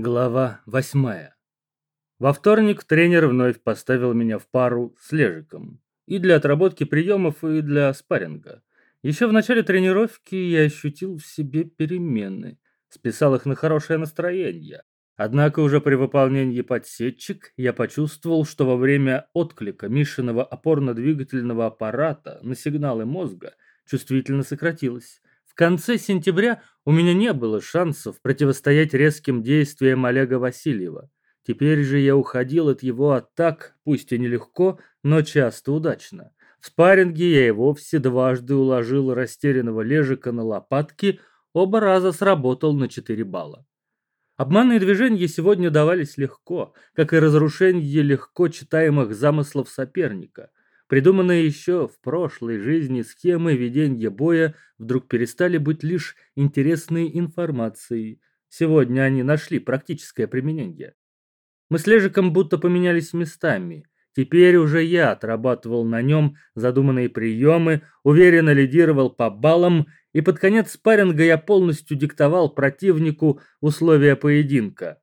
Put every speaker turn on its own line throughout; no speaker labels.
Глава восьмая. Во вторник тренер вновь поставил меня в пару с Лежиком. И для отработки приемов, и для спарринга. Еще в начале тренировки я ощутил в себе перемены. Списал их на хорошее настроение. Однако уже при выполнении подсечек я почувствовал, что во время отклика Мишиного опорно-двигательного аппарата на сигналы мозга чувствительно сократилось конце сентября у меня не было шансов противостоять резким действиям Олега Васильева. Теперь же я уходил от его атак, пусть и нелегко, но часто удачно. В спарринге я и вовсе дважды уложил растерянного лежика на лопатки, оба раза сработал на 4 балла. Обманные движения сегодня давались легко, как и разрушение легко читаемых замыслов соперника. Придуманные еще в прошлой жизни схемы ведения боя вдруг перестали быть лишь интересной информацией. Сегодня они нашли практическое применение. Мы с Лежиком будто поменялись местами. Теперь уже я отрабатывал на нем задуманные приемы, уверенно лидировал по баллам, и под конец спарринга я полностью диктовал противнику условия поединка.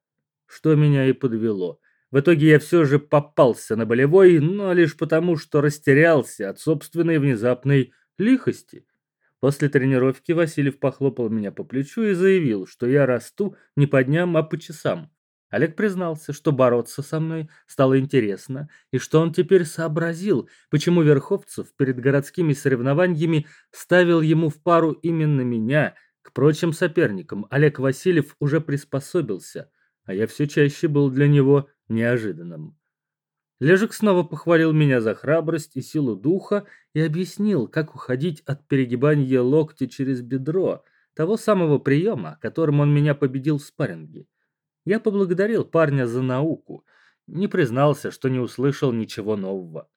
Что меня и подвело. В итоге я все же попался на болевой, но лишь потому, что растерялся от собственной внезапной лихости. После тренировки Васильев похлопал меня по плечу и заявил, что я расту не по дням, а по часам. Олег признался, что бороться со мной стало интересно, и что он теперь сообразил, почему Верховцев перед городскими соревнованиями ставил ему в пару именно меня. К прочим соперникам Олег Васильев уже приспособился, а я все чаще был для него неожиданным. Лежик снова похвалил меня за храбрость и силу духа и объяснил, как уходить от перегибания локтя через бедро, того самого приема, которым он меня победил в спарринге. Я поблагодарил парня за науку, не признался, что не услышал ничего нового.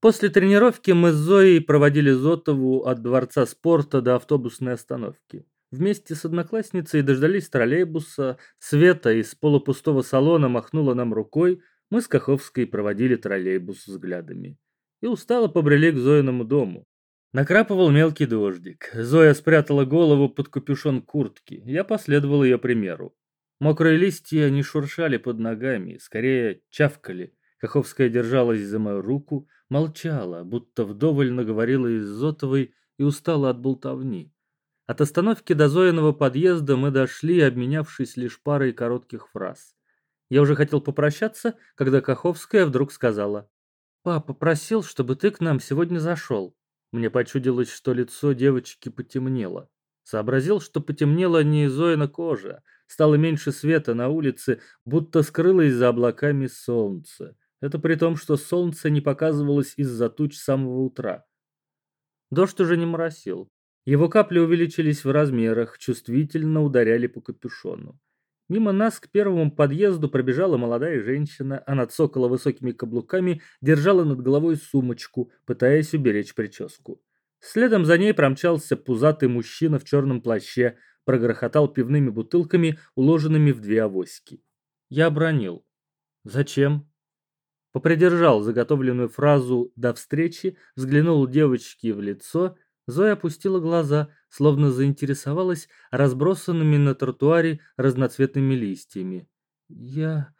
После тренировки мы с Зоей проводили Зотову от дворца спорта до автобусной остановки. Вместе с одноклассницей дождались троллейбуса, Света из полупустого салона махнула нам рукой, мы с Каховской проводили троллейбус взглядами. И устало побрели к Зоиному дому. Накрапывал мелкий дождик. Зоя спрятала голову под капюшон куртки. Я последовал ее примеру. Мокрые листья не шуршали под ногами, скорее чавкали. Каховская держалась за мою руку, молчала, будто вдоволь наговорила из Зотовой и устала от болтовни. От остановки до Зоиного подъезда мы дошли, обменявшись лишь парой коротких фраз. Я уже хотел попрощаться, когда Каховская вдруг сказала. «Папа просил, чтобы ты к нам сегодня зашел». Мне почудилось, что лицо девочки потемнело. Сообразил, что потемнело не Зоина кожа, стало меньше света на улице, будто скрылось за облаками солнце. Это при том, что солнце не показывалось из-за туч с самого утра. Дождь уже не моросил. Его капли увеличились в размерах, чувствительно ударяли по капюшону. Мимо нас к первому подъезду пробежала молодая женщина, она цокала высокими каблуками, держала над головой сумочку, пытаясь уберечь прическу. Следом за ней промчался пузатый мужчина в черном плаще, прогрохотал пивными бутылками, уложенными в две авоськи. Я обронил. «Зачем?» Попридержал заготовленную фразу «до встречи», взглянул девочке в лицо Зоя опустила глаза, словно заинтересовалась разбросанными на тротуаре разноцветными листьями. «Я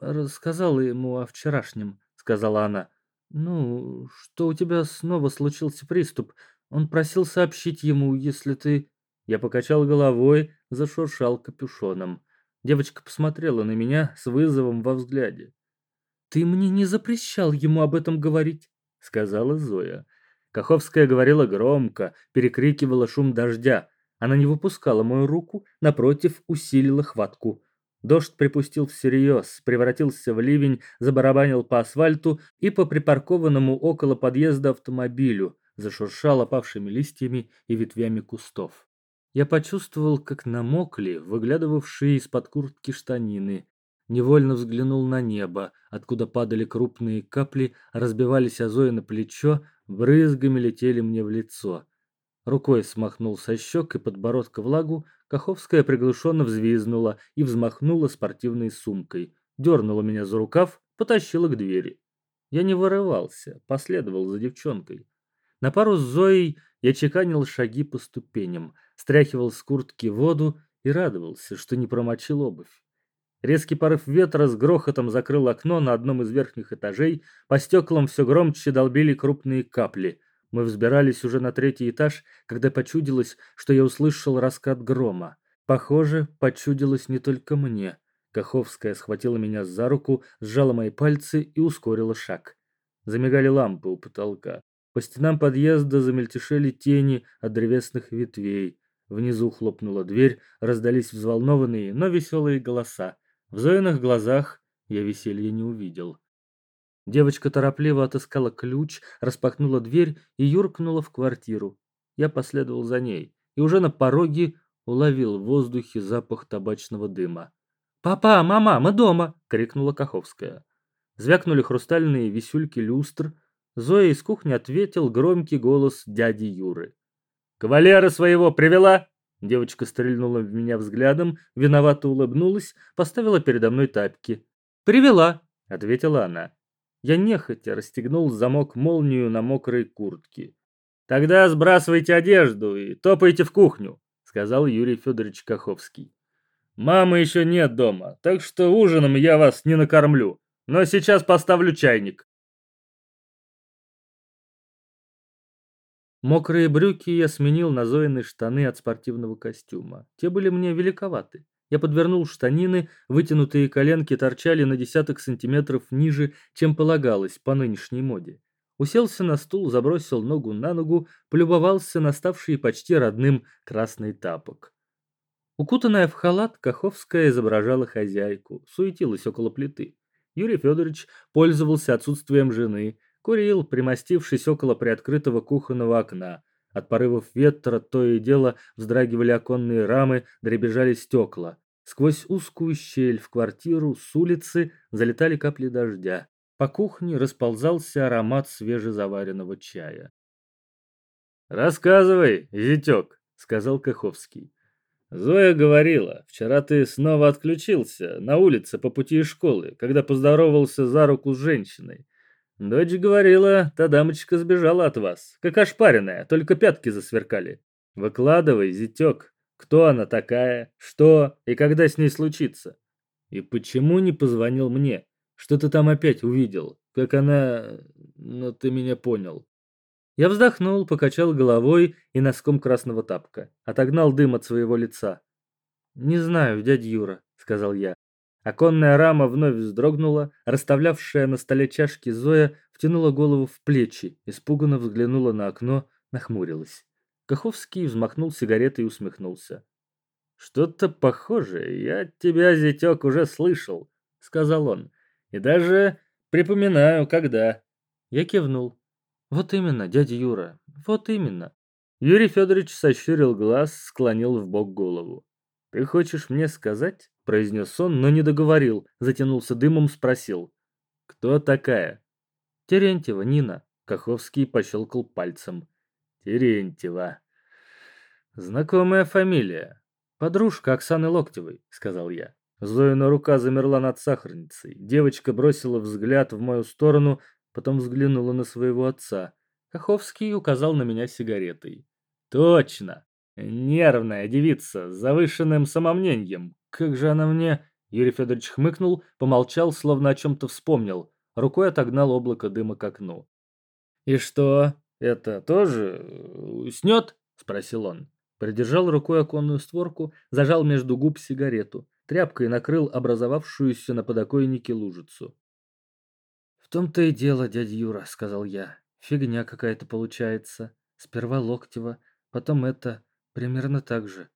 рассказала ему о вчерашнем», — сказала она. «Ну, что у тебя снова случился приступ. Он просил сообщить ему, если ты...» Я покачал головой, зашуршал капюшоном. Девочка посмотрела на меня с вызовом во взгляде. «Ты мне не запрещал ему об этом говорить», — сказала Зоя. Каховская говорила громко, перекрикивала шум дождя. Она не выпускала мою руку, напротив, усилила хватку. Дождь припустил всерьез, превратился в ливень, забарабанил по асфальту и по припаркованному около подъезда автомобилю, зашуршал опавшими листьями и ветвями кустов. Я почувствовал, как намокли выглядывавшие из-под куртки штанины. Невольно взглянул на небо, откуда падали крупные капли, разбивались озои на плечо, брызгами летели мне в лицо. Рукой смахнул со щек и подбородка влагу, Каховская приглушенно взвизнула и взмахнула спортивной сумкой, дернула меня за рукав, потащила к двери. Я не вырывался, последовал за девчонкой. На пару с Зоей я чеканил шаги по ступеням, стряхивал с куртки воду и радовался, что не промочил обувь. Резкий порыв ветра с грохотом закрыл окно на одном из верхних этажей, по стеклам все громче долбили крупные капли. Мы взбирались уже на третий этаж, когда почудилось, что я услышал раскат грома. Похоже, почудилось не только мне. Каховская схватила меня за руку, сжала мои пальцы и ускорила шаг. Замигали лампы у потолка. По стенам подъезда замельтешили тени от древесных ветвей. Внизу хлопнула дверь, раздались взволнованные, но веселые голоса. В Зоиных глазах я веселья не увидел. Девочка торопливо отыскала ключ, распахнула дверь и юркнула в квартиру. Я последовал за ней и уже на пороге уловил в воздухе запах табачного дыма. «Папа, мама, мы дома!» — крикнула Каховская. Звякнули хрустальные висюльки люстр. Зоя из кухни ответил громкий голос дяди Юры. «Кавалера своего привела?» Девочка стрельнула в меня взглядом, виновато улыбнулась, поставила передо мной тапки. «Привела!» — ответила она. Я нехотя расстегнул замок молнию на мокрой куртке. «Тогда сбрасывайте одежду и топайте в кухню», — сказал Юрий Федорович Каховский. «Мамы еще нет дома, так что ужином я вас не накормлю, но сейчас поставлю чайник». Мокрые брюки я сменил на Зоины штаны от спортивного костюма. Те были мне великоваты. Я подвернул штанины, вытянутые коленки торчали на десяток сантиметров ниже, чем полагалось по нынешней моде. Уселся на стул, забросил ногу на ногу, полюбовался на ставший почти родным красный тапок. Укутанная в халат, Каховская изображала хозяйку, суетилась около плиты. Юрий Федорович пользовался отсутствием жены, курил, примостившись около приоткрытого кухонного окна. От порывов ветра то и дело вздрагивали оконные рамы, дребезжали стекла. Сквозь узкую щель в квартиру с улицы залетали капли дождя. По кухне расползался аромат свежезаваренного чая. «Рассказывай, зятек», — сказал Каховский. Зоя говорила, вчера ты снова отключился на улице по пути из школы, когда поздоровался за руку с женщиной. Дочь говорила, та дамочка сбежала от вас, как ошпаренная, только пятки засверкали. Выкладывай, зятек, кто она такая, что и когда с ней случится. И почему не позвонил мне? Что ты там опять увидел? Как она... Ну, ты меня понял. Я вздохнул, покачал головой и носком красного тапка. Отогнал дым от своего лица. «Не знаю, дядя Юра», — сказал я. Оконная рама вновь вздрогнула, расставлявшая на столе чашки Зоя втянула голову в плечи, испуганно взглянула на окно, нахмурилась. Каховский взмахнул сигаретой и усмехнулся. «Что-то похожее я тебя, зятек, уже слышал», — сказал он. «И даже припоминаю, когда». Я кивнул. Вот именно, дядя Юра, вот именно. Юрий Федорович сощурил глаз, склонил в бок голову. «Ты хочешь мне сказать?» – произнес он, но не договорил, затянулся дымом, спросил. «Кто такая?» «Терентьева, Нина», – Каховский пощелкал пальцем. «Терентьева. Знакомая фамилия. Подружка Оксаны Локтевой», – сказал я. Зоина рука замерла над сахарницей. Девочка бросила взгляд в мою сторону, потом взглянула на своего отца. Каховский указал на меня сигаретой. «Точно! Нервная девица, с завышенным самомнением. Как же она мне...» Юрий Федорович хмыкнул, помолчал, словно о чем-то вспомнил. Рукой отогнал облако дыма к окну. «И что, это тоже уснет?» — спросил он. Придержал рукой оконную створку, зажал между губ сигарету, тряпкой накрыл образовавшуюся на подоконнике лужицу. «В том-то и дело, дядя Юра», — сказал я. «Фигня какая-то получается. Сперва Локтева, потом это. Примерно так же».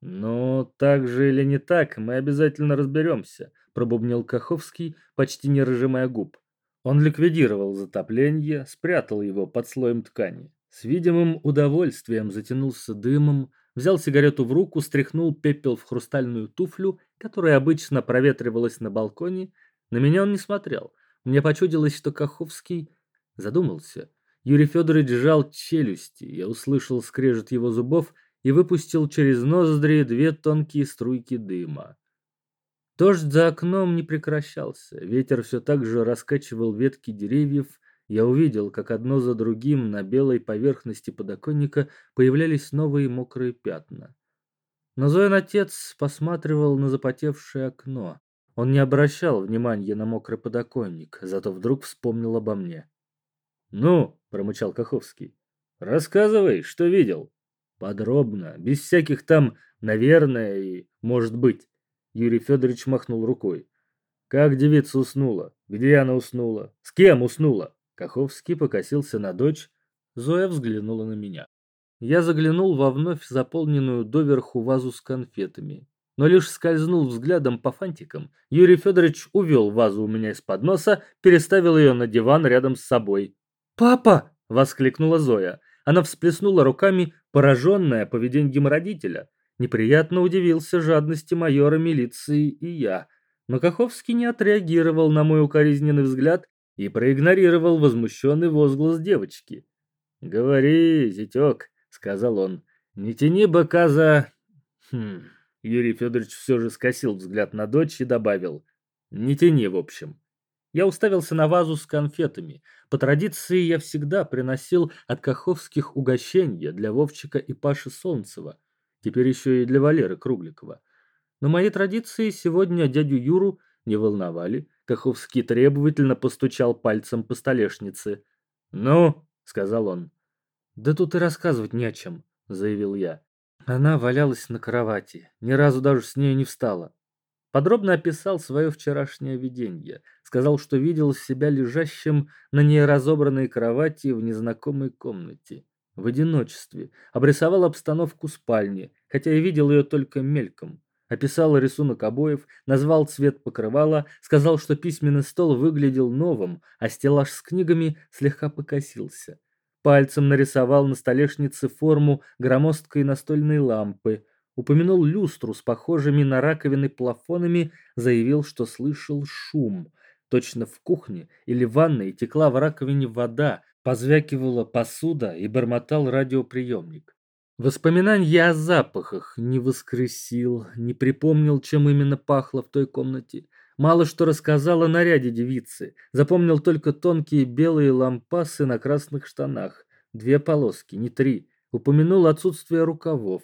«Ну, так же или не так, мы обязательно разберемся», — пробубнил Каховский, почти не разжимая губ. Он ликвидировал затопление, спрятал его под слоем ткани. С видимым удовольствием затянулся дымом, взял сигарету в руку, стряхнул пепел в хрустальную туфлю, которая обычно проветривалась на балконе. На меня он не смотрел — мне почудилось, что Каховский задумался. Юрий Федорович сжал челюсти. Я услышал скрежет его зубов и выпустил через ноздри две тонкие струйки дыма. Дождь за окном не прекращался. Ветер все так же раскачивал ветки деревьев. Я увидел, как одно за другим на белой поверхности подоконника появлялись новые мокрые пятна. Но Зоин отец посматривал на запотевшее окно. Он не обращал внимания на мокрый подоконник, зато вдруг вспомнил обо мне. «Ну», — промычал Каховский, — «рассказывай, что видел». «Подробно, без всяких там «наверное» и «может быть». Юрий Федорович махнул рукой. «Как девица уснула? Где она уснула? С кем уснула?» Каховский покосился на дочь. Зоя взглянула на меня. Я заглянул во вновь заполненную доверху вазу с конфетами но лишь скользнул взглядом по фантикам. Юрий Федорович увел вазу у меня из-под носа, переставил ее на диван рядом с собой. «Папа!» — воскликнула Зоя. Она всплеснула руками, пораженная поведением родителя. Неприятно удивился жадности майора милиции и я. Но Каховский не отреагировал на мой укоризненный взгляд и проигнорировал возмущенный возглас девочки. «Говори, зятек», — сказал он, — «не тяни быка за...» хм... Юрий Федорович все же скосил взгляд на дочь и добавил. «Не тяни, в общем». Я уставился на вазу с конфетами. По традиции я всегда приносил от Каховских угощения для Вовчика и Паши Солнцева. Теперь еще и для Валеры Кругликова. Но мои традиции сегодня дядю Юру не волновали. Каховский требовательно постучал пальцем по столешнице. «Ну?» — сказал он. «Да тут и рассказывать не о чем», — заявил я. Она валялась на кровати, ни разу даже с ней не встала. Подробно описал свое вчерашнее видение. Сказал, что видел себя лежащим на ней разобранной кровати в незнакомой комнате. В одиночестве. Обрисовал обстановку спальни, хотя и видел ее только мельком. Описал рисунок обоев, назвал цвет покрывала, сказал, что письменный стол выглядел новым, а стеллаж с книгами слегка покосился. Пальцем нарисовал на столешнице форму громоздкой настольной лампы. Упомянул люстру с похожими на раковины плафонами, заявил, что слышал шум. Точно в кухне или ванной текла в раковине вода, позвякивала посуда и бормотал радиоприемник. Воспоминания о запахах не воскресил, не припомнил, чем именно пахло в той комнате. Мало что рассказал о наряде девицы. Запомнил только тонкие белые лампасы на красных штанах. Две полоски, не три. Упомянул отсутствие рукавов.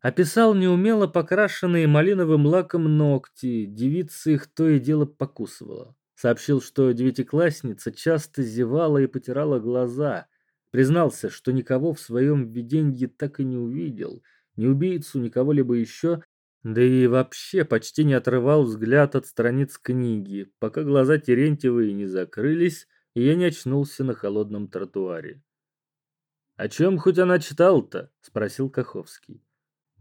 Описал неумело покрашенные малиновым лаком ногти. Девица их то и дело покусывала. Сообщил, что девятиклассница часто зевала и потирала глаза. Признался, что никого в своем видении так и не увидел. Ни убийцу, никого либо еще, да и вообще почти не отрывал взгляд от страниц книги, пока глаза Терентьевой не закрылись, и я не очнулся на холодном тротуаре. «О чем хоть она читала-то?» — спросил Каховский.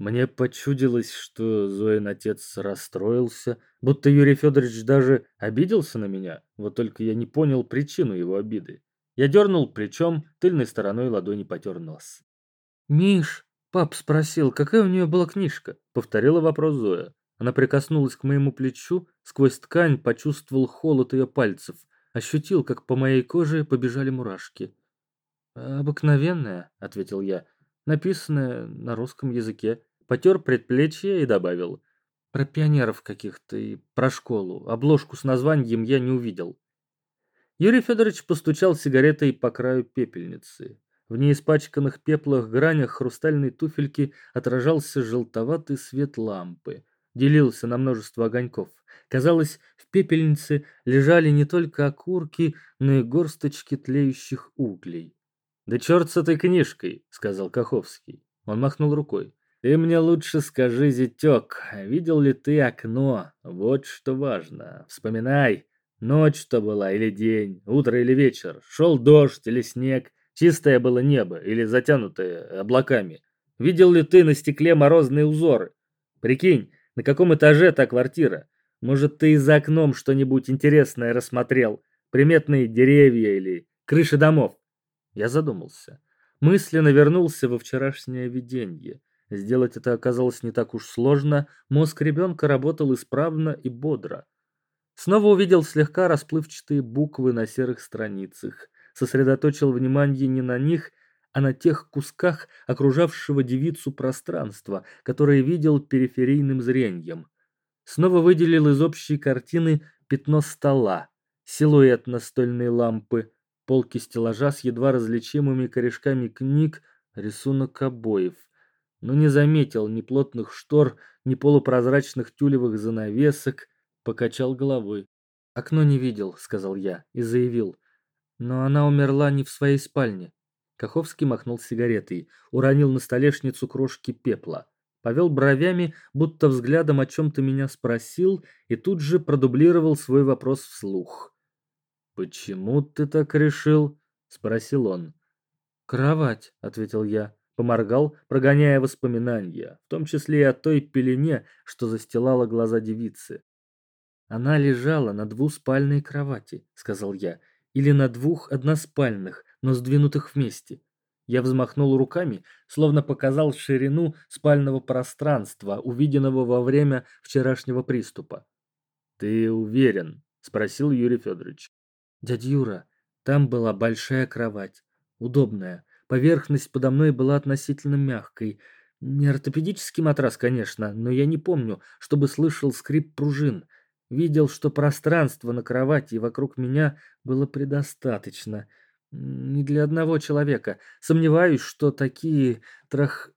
Мне почудилось, что Зоин отец расстроился, будто Юрий Федорович даже обиделся на меня, вот только я не понял причину его обиды. Я дернул плечом, тыльной стороной ладони потер нос. «Миш, «Пап спросил, какая у нее была книжка?» — повторила вопрос Зоя. Она прикоснулась к моему плечу, сквозь ткань почувствовал холод ее пальцев, ощутил, как по моей коже побежали мурашки. «Обыкновенная», — ответил я, — «написанная на русском языке». Потер предплечье и добавил. «Про пионеров каких-то и про школу. Обложку с названием я не увидел». Юрий Федорович постучал сигаретой по краю пепельницы. В неиспачканных пеплах гранях хрустальной туфельки отражался желтоватый свет лампы. Делился на множество огоньков. Казалось, в пепельнице лежали не только окурки, но и горсточки тлеющих углей. «Да черт с этой книжкой!» — сказал Каховский. Он махнул рукой. «Ты мне лучше скажи, зятек, видел ли ты окно? Вот что важно. Вспоминай, ночь-то была или день, утро или вечер, шел дождь или снег, Чистое было небо или затянутое облаками. Видел ли ты на стекле морозные узоры? Прикинь, на каком этаже та квартира? Может, ты за окном что-нибудь интересное рассмотрел? Приметные деревья или крыши домов? Я задумался. Мысленно вернулся во вчерашнее видение. Сделать это оказалось не так уж сложно. Мозг ребенка работал исправно и бодро. Снова увидел слегка расплывчатые буквы на серых страницах сосредоточил внимание не на них, а на тех кусках окружавшего девицу пространства, которые видел периферийным зрением. Снова выделил из общей картины пятно стола, силуэт настольной лампы, полки стеллажа с едва различимыми корешками книг, рисунок обоев. Но не заметил ни плотных штор, ни полупрозрачных тюлевых занавесок, покачал головой. «Окно не видел», — сказал я и заявил. «Но она умерла не в своей спальне». Каховский махнул сигаретой, уронил на столешницу крошки пепла, повел бровями, будто взглядом о чем-то меня спросил и тут же продублировал свой вопрос вслух. «Почему ты так решил?» — спросил он. «Кровать», — ответил я, поморгал, прогоняя воспоминания, в том числе и о той пелене, что застилала глаза девицы. «Она лежала на двуспальной кровати», — сказал я, — «или на двух односпальных, но сдвинутых вместе. Я взмахнул руками, словно показал ширину спального пространства, увиденного во время вчерашнего приступа. «Ты уверен?» — спросил Юрий Федорович. «Дядя Юра, там была большая кровать, удобная. Поверхность подо мной была относительно мягкой. Не ортопедический матрас, конечно, но я не помню, чтобы слышал скрип пружин. Видел, что пространства на кровати вокруг меня было предостаточно. Не для одного человека. Сомневаюсь, что такие трах...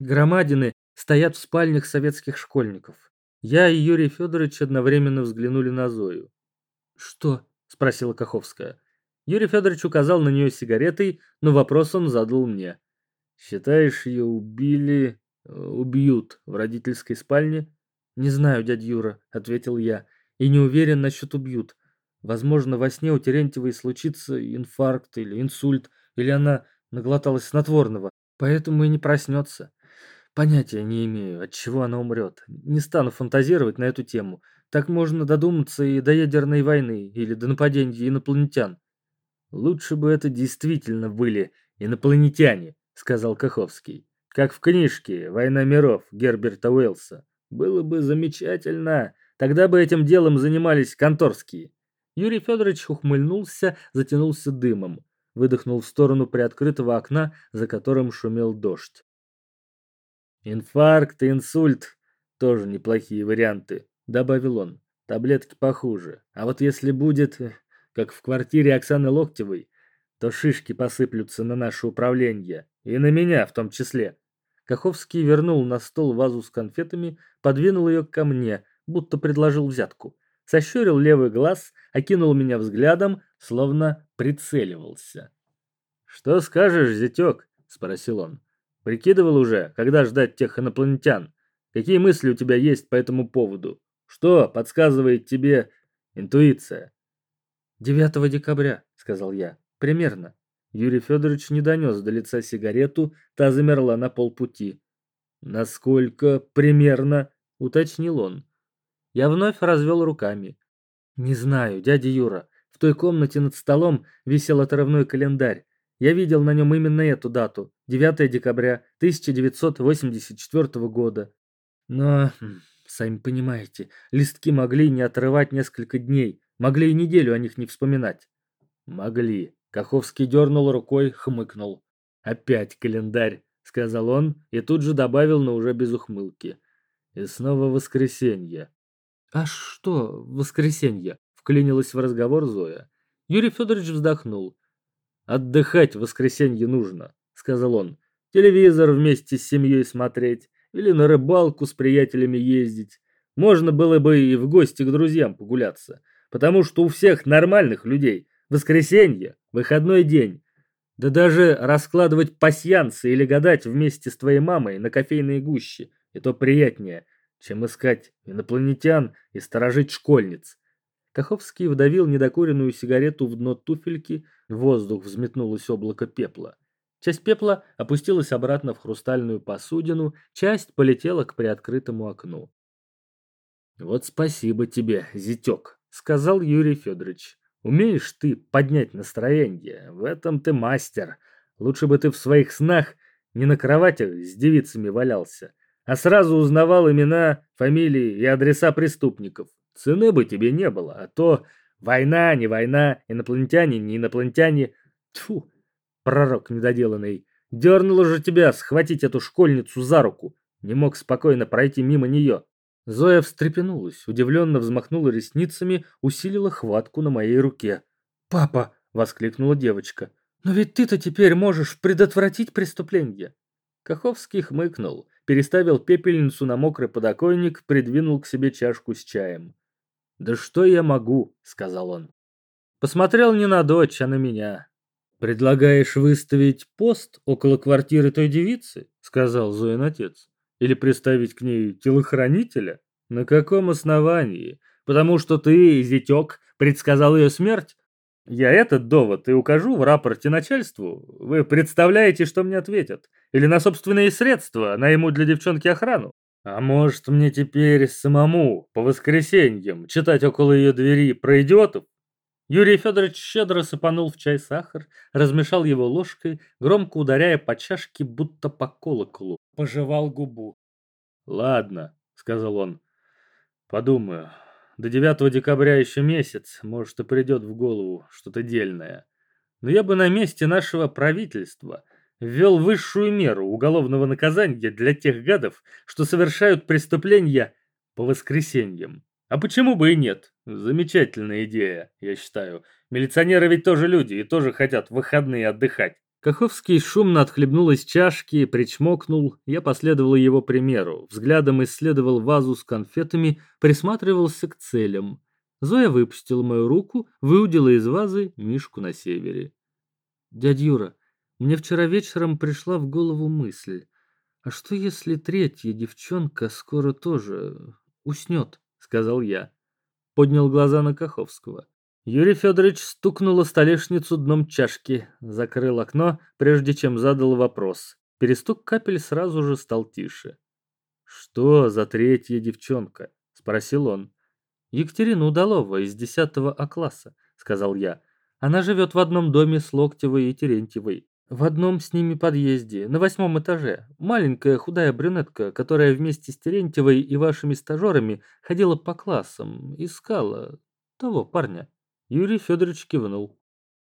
громадины стоят в спальнях советских школьников. Я и Юрий Федорович одновременно взглянули на Зою. «Что?» – спросила Каховская. Юрий Федорович указал на нее сигаретой, но вопрос он задал мне. «Считаешь, ее убили... Э, убьют в родительской спальне?» «Не знаю, дядя Юра», — ответил я, — «и не уверен насчет убьют. Возможно, во сне у Терентьевой случится инфаркт или инсульт, или она наглоталась снотворного, поэтому и не проснется. Понятия не имею, от чего она умрет. Не стану фантазировать на эту тему. Так можно додуматься и до ядерной войны, или до нападения инопланетян. Лучше бы это действительно были инопланетяне, сказал Каховский. Как в книжке «Война миров» Герберта Уэллса. Было бы замечательно. Тогда бы этим делом занимались конторские. Юрий Федорович ухмыльнулся, затянулся дымом, выдохнул в сторону приоткрытого окна, за которым шумел дождь. «Инфаркт инсульт – тоже неплохие варианты», – добавил он. «Таблетки похуже. А вот если будет, как в квартире Оксаны Локтевой, то шишки посыплются на наше управление, и на меня в том числе». Каховский вернул на стол вазу с конфетами, подвинул ее ко мне, будто предложил взятку сощурил левый глаз, окинул меня взглядом, словно прицеливался. «Что скажешь, зятек?» — спросил он. «Прикидывал уже, когда ждать тех инопланетян? Какие мысли у тебя есть по этому поводу? Что подсказывает тебе интуиция?» «9 декабря», — сказал я. «Примерно». Юрий Федорович не донес до лица сигарету, та замерла на полпути. «Насколько примерно?» — уточнил он. Я вновь развел руками. Не знаю, дядя Юра. В той комнате над столом висел отрывной календарь. Я видел на нем именно эту дату. 9 декабря 1984 года. Но, хм, сами понимаете, листки могли не отрывать несколько дней. Могли и неделю о них не вспоминать. Могли. Каховский дернул рукой, хмыкнул. «Опять календарь», — сказал он и тут же добавил, но уже без ухмылки. «И снова воскресенье. «А что, воскресенье?» — вклинилась в разговор Зоя. Юрий Федорович вздохнул. «Отдыхать в воскресенье нужно», — сказал он. «Телевизор вместе с семьей смотреть или на рыбалку с приятелями ездить. Можно было бы и в гости к друзьям погуляться, потому что у всех нормальных людей воскресенье — выходной день. Да даже раскладывать пасьянцы или гадать вместе с твоей мамой на кофейные гущи — это приятнее, чем искать инопланетян и сторожить школьниц. Каховский вдавил недокуренную сигарету в дно туфельки, в воздух взметнулось облако пепла. Часть пепла опустилась обратно в хрустальную посудину, часть полетела к приоткрытому окну. «Вот спасибо тебе, зятек», — сказал Юрий Федорович. «Умеешь ты поднять настроение, в этом ты мастер. Лучше бы ты в своих снах не на кроватях с девицами валялся, а сразу узнавал имена, фамилии и адреса преступников. Цены бы тебе не было, а то война, не война, инопланетяне, не инопланетяне. Тьфу, пророк недоделанный. Дернуло же тебя схватить эту школьницу за руку. Не мог спокойно пройти мимо нее. Зоя встрепенулась, удивленно взмахнула ресницами, усилила хватку на моей руке. «Папа!» — воскликнула девочка. «Но ведь ты-то теперь можешь предотвратить преступление!» Каховский хмыкнул переставил пепельницу на мокрый подоконник, придвинул к себе чашку с чаем. «Да что я могу?» — сказал он. Посмотрел не на дочь, а на меня. «Предлагаешь выставить пост около квартиры той девицы?» — сказал Зоин отец. «Или приставить к ней телохранителя? На каком основании? Потому что ты, зятек, предсказал ее смерть? Я этот довод и укажу в рапорте начальству. Вы представляете, что мне ответят? Или на собственные средства найму для девчонки охрану? А может мне теперь самому по воскресеньям читать около ее двери про идиотов? Юрий Федорович щедро сыпанул в чай сахар, размешал его ложкой, громко ударяя по чашке, будто по колоколу, пожевал губу. «Ладно», — сказал он, — «подумаю. До 9 декабря еще месяц, может, и придет в голову что-то дельное. Но я бы на месте нашего правительства ввел высшую меру уголовного наказания для тех гадов, что совершают преступления по воскресеньям. А почему бы и нет? Замечательная идея, я считаю. Милиционеры ведь тоже люди и тоже хотят в выходные отдыхать. Каховский шумно отхлебнул из чашки, причмокнул. Я последовал его примеру. Взглядом исследовал вазу с конфетами, присматривался к целям. Зоя выпустила мою руку, выудила из вазы мишку на севере. «Дядь Юра, мне вчера вечером пришла в голову мысль. А что если третья девчонка скоро тоже уснет?» сказал я. Поднял глаза на Каховского. Юрий Федорович стукнул о столешницу дном чашки, закрыл окно, прежде чем задал вопрос. Перестук капель сразу же стал тише. «Что за третья девчонка?» — спросил он. «Екатерина Удалова из 10 А-класса», — сказал я. «Она живет в одном доме с Локтевой и Терентьевой. В одном с ними подъезде, на восьмом этаже, маленькая худая брюнетка, которая вместе с Терентьевой и вашими стажерами ходила по классам, искала того парня. Юрий Федорович кивнул.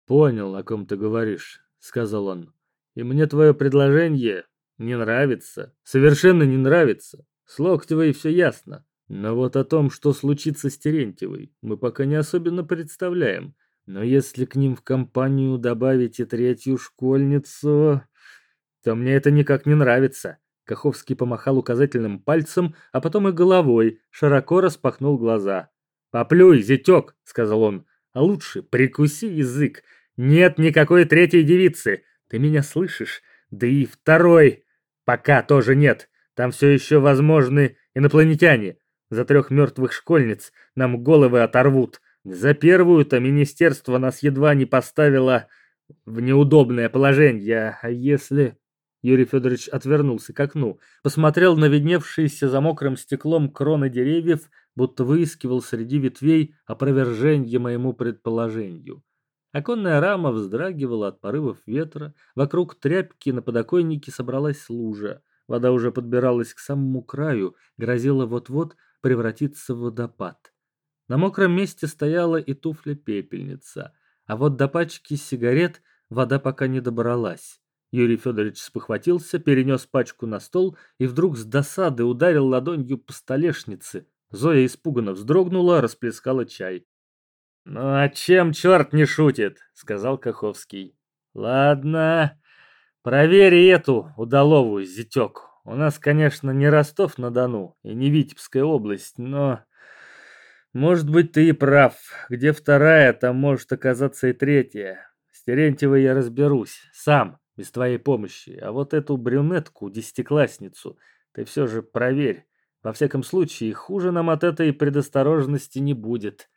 «Понял, о ком ты говоришь», — сказал он. «И мне твое предложение не нравится, совершенно не нравится. С Локтевой все ясно. Но вот о том, что случится с Терентьевой, мы пока не особенно представляем. Но если к ним в компанию добавить и третью школьницу, то мне это никак не нравится. Каховский помахал указательным пальцем, а потом и головой, широко распахнул глаза. «Поплюй, зятек!» — сказал он. «А лучше прикуси язык. Нет никакой третьей девицы. Ты меня слышишь? Да и второй. Пока тоже нет. Там все еще возможны инопланетяне. За трех мертвых школьниц нам головы оторвут. За первую-то министерство нас едва не поставило в неудобное положение, а если... Юрий Федорович отвернулся к окну, посмотрел на видневшиеся за мокрым стеклом кроны деревьев, будто выискивал среди ветвей опровержение моему предположению. Оконная рама вздрагивала от порывов ветра, вокруг тряпки на подоконнике собралась лужа, вода уже подбиралась к самому краю, грозила вот-вот превратиться в водопад. На мокром месте стояла и туфля-пепельница, а вот до пачки сигарет вода пока не добралась. Юрий Федорович спохватился, перенес пачку на стол и вдруг с досады ударил ладонью по столешнице. Зоя испуганно вздрогнула, расплескала чай. «Ну а чем черт не шутит?» — сказал Каховский. «Ладно, провери эту удаловую, зятек. У нас, конечно, не Ростов-на-Дону и не Витебская область, но может быть, ты и прав. Где вторая, там может оказаться и третья. С Терентьевой я разберусь. Сам, без твоей помощи. А вот эту брюнетку, десятиклассницу, ты все же проверь. Во всяком случае, хуже нам от этой предосторожности не будет.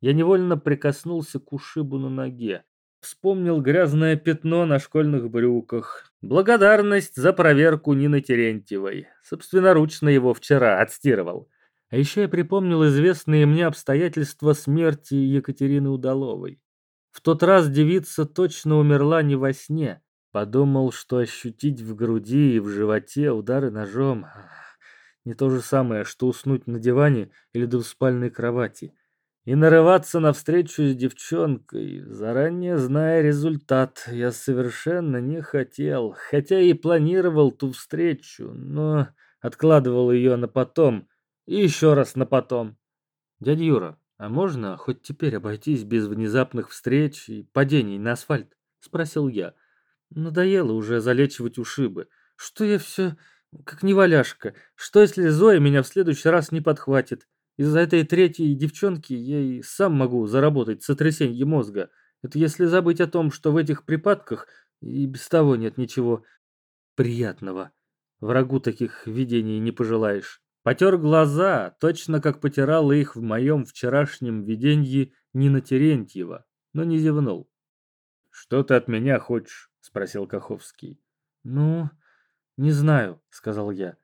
Я невольно прикоснулся к ушибу на ноге. Вспомнил грязное пятно на школьных брюках. Благодарность за проверку Нины Терентьевой. Собственноручно его вчера отстирывал. А еще я припомнил известные мне обстоятельства смерти Екатерины Удаловой. В тот раз девица точно умерла не во сне. Подумал, что ощутить в груди и в животе удары ножом не то же самое, что уснуть на диване или двуспальной кровати. И нарываться на встречу с девчонкой, заранее зная результат, я совершенно не хотел, хотя и планировал ту встречу, но откладывал ее на потом, и еще раз на потом. Дядя Юра, а можно хоть теперь обойтись без внезапных встреч и падений на асфальт? Спросил я. Надоело уже залечивать ушибы. Что я все как неваляшка? Что если Зоя меня в следующий раз не подхватит? Из-за этой третьей девчонки я и сам могу заработать сотрясение мозга. Это если забыть о том, что в этих припадках и без того нет ничего приятного. Врагу таких видений не пожелаешь. Потер глаза, точно как потирал их в моем вчерашнем видении Нина Терентьева, но не зевнул. «Что ты от меня хочешь?» — спросил Каховский. «Ну, не знаю», — сказал я.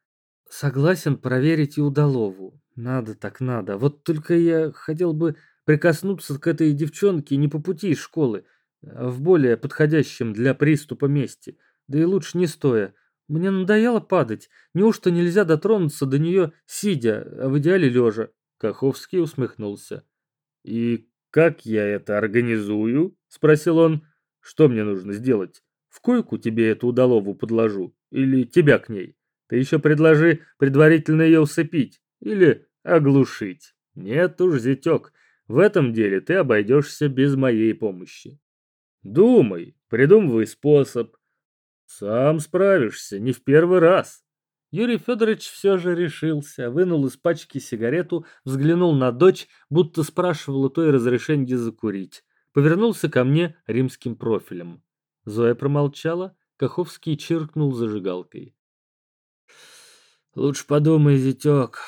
«Согласен проверить и удалову. Надо так надо. Вот только я хотел бы прикоснуться к этой девчонке не по пути из школы, а в более подходящем для приступа месте. Да и лучше не стоя. Мне надоело падать. Неужто нельзя дотронуться до нее, сидя, а в идеале лежа?» Каховский усмехнулся. «И как я это организую?» — спросил он. «Что мне нужно сделать? В койку тебе эту удалову подложу? Или тебя к ней? Ты еще предложи предварительно ее усыпить или оглушить. Нет уж, зятек, в этом деле ты обойдешься без моей помощи. Думай, придумывай способ. Сам справишься, не в первый раз. Юрий Федорович все же решился, вынул из пачки сигарету, взглянул на дочь, будто спрашивал у той разрешение закурить. Повернулся ко мне римским профилем. Зоя промолчала, Каховский чиркнул зажигалкой. «Лучше подумай, зятек,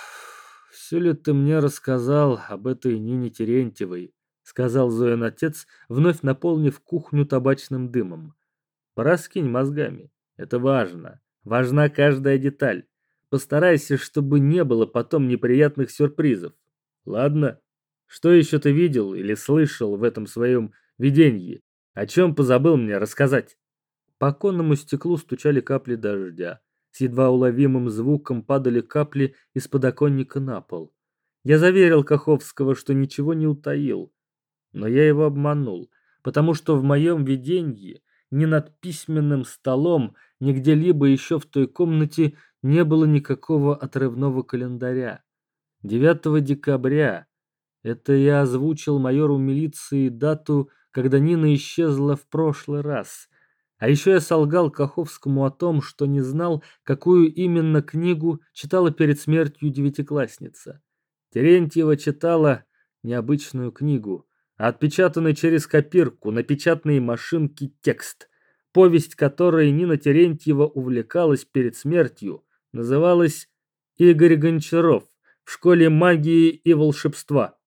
все ли ты мне рассказал об этой Нине Терентьевой?» сказал Зоин отец, вновь наполнив кухню табачным дымом. «Пораскинь мозгами. Это важно. Важна каждая деталь. Постарайся, чтобы не было потом неприятных сюрпризов. Ладно? Что еще ты видел или слышал в этом своем видении? О чем позабыл мне рассказать?» По оконному стеклу стучали капли дождя. С едва уловимым звуком падали капли из подоконника на пол. Я заверил Каховского, что ничего не утаил. Но я его обманул, потому что в моем видении ни над письменным столом, ни где-либо еще в той комнате не было никакого отрывного календаря. 9 декабря. Это я озвучил майору милиции дату, когда Нина исчезла в прошлый раз. А еще я солгал Каховскому о том, что не знал, какую именно книгу читала перед смертью девятиклассница. Терентьева читала необычную книгу, отпечатанный через копирку на печатной машинке текст, повесть которой Нина Терентьева увлекалась перед смертью, называлась «Игорь Гончаров в школе магии и волшебства».